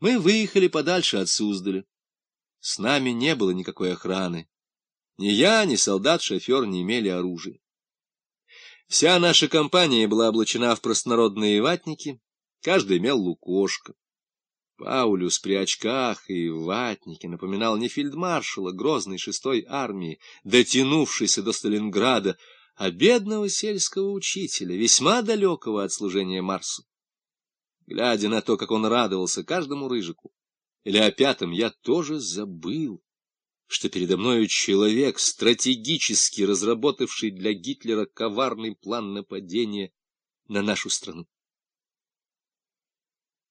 Мы выехали подальше от Суздаля. С нами не было никакой охраны. Ни я, ни солдат-шофер не имели оружия. Вся наша компания была облачена в простонародные ватники, каждый имел лукошко. Паулюс при очках и ватнике напоминал не фельдмаршала грозной шестой армии, дотянувшейся до Сталинграда, а бедного сельского учителя, весьма далекого от служения Марсу. Глядя на то, как он радовался каждому рыжику, или о пятом, я тоже забыл, что передо мною человек, стратегически разработавший для Гитлера коварный план нападения на нашу страну.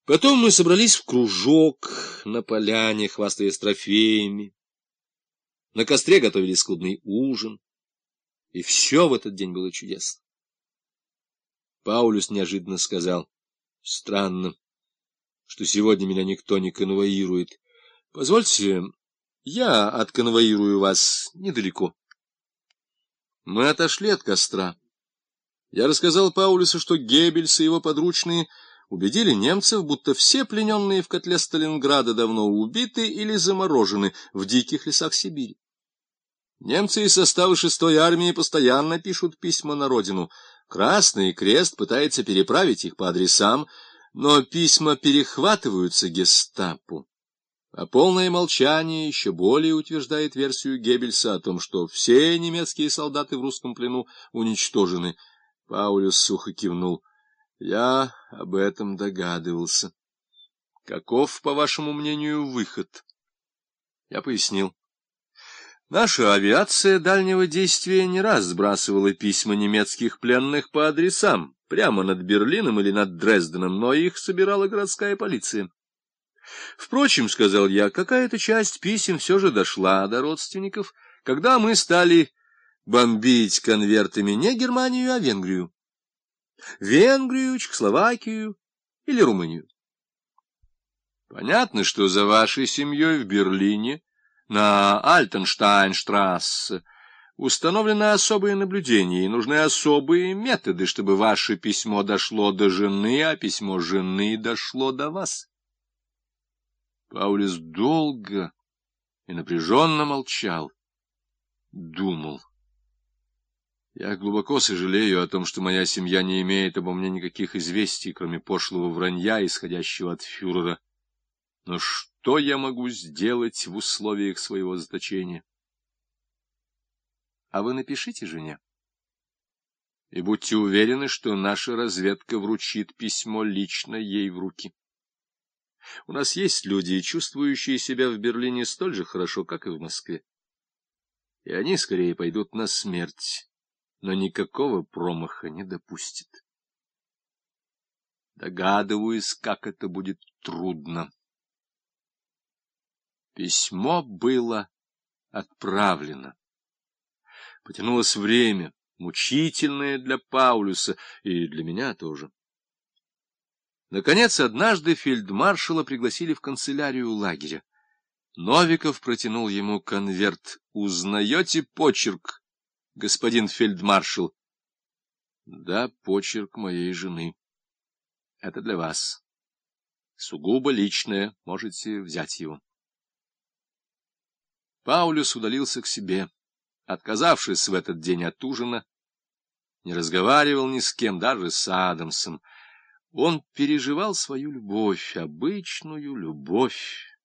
Потом мы собрались в кружок на поляне, хвастаясь трофеями. На костре готовили скудный ужин. И все в этот день было чудесно. Паулюс неожиданно сказал, странно, что сегодня меня никто не конвоирует. Позвольте, я отконвоирую вас недалеко. Мы отошли от костра. Я рассказал Паулюсу, что Геббельс и его подручные — убедили немцев, будто все плененные в котле Сталинграда давно убиты или заморожены в диких лесах Сибири. Немцы из состава шестой армии постоянно пишут письма на родину. Красный крест пытается переправить их по адресам, но письма перехватываются гестапо. А полное молчание еще более утверждает версию Геббельса о том, что все немецкие солдаты в русском плену уничтожены. Паулюс сухо кивнул. Я об этом догадывался. Каков, по вашему мнению, выход? Я пояснил. Наша авиация дальнего действия не раз сбрасывала письма немецких пленных по адресам, прямо над Берлином или над Дрезденом, но их собирала городская полиция. Впрочем, — сказал я, — какая-то часть писем все же дошла до родственников, когда мы стали бомбить конвертами не Германию, а Венгрию. Венгрию, Чехословакию или Румынию. Понятно, что за вашей семьей в Берлине на Альтенштайнштрассе установлено особое наблюдение, и нужны особые методы, чтобы ваше письмо дошло до жены, а письмо жены дошло до вас. Паулис долго и напряженно молчал, думал. Я глубоко сожалею о том, что моя семья не имеет обо мне никаких известий, кроме пошлого вранья, исходящего от фюрера. Но что я могу сделать в условиях своего заточения? А вы напишите жене. И будьте уверены, что наша разведка вручит письмо лично ей в руки. У нас есть люди, чувствующие себя в Берлине столь же хорошо, как и в Москве. И они скорее пойдут на смерть но никакого промаха не допустит. Догадываюсь, как это будет трудно. Письмо было отправлено. Потянулось время, мучительное для Паулюса и для меня тоже. Наконец, однажды фельдмаршала пригласили в канцелярию лагеря. Новиков протянул ему конверт. «Узнаете почерк?» господин фельдмаршал. Да, почерк моей жены. Это для вас. Сугубо личное, можете взять его. Паулюс удалился к себе, отказавшись в этот день от ужина, не разговаривал ни с кем, даже с Адамсом. Он переживал свою любовь, обычную любовь,